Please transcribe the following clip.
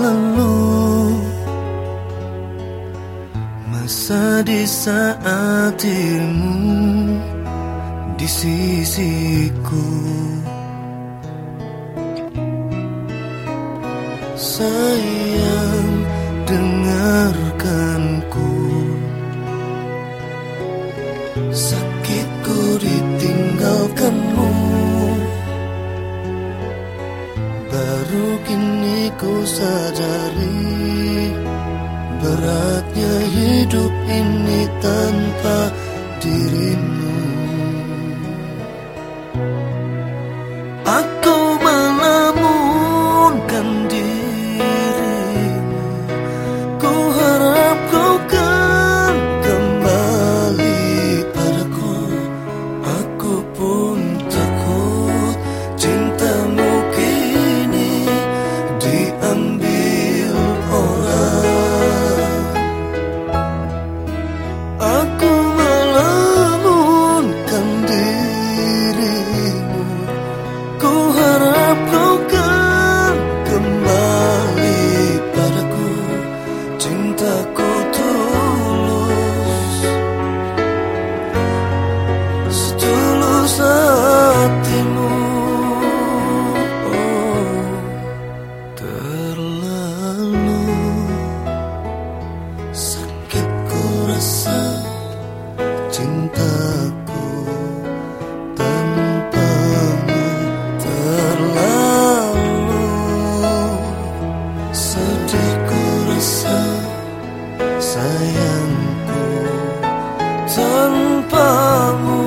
lalu Masa di saat dirimu di sisiku. Sayang dengarkan Baru kini ku sadari Beratnya hidup ini tanpa tanpamu.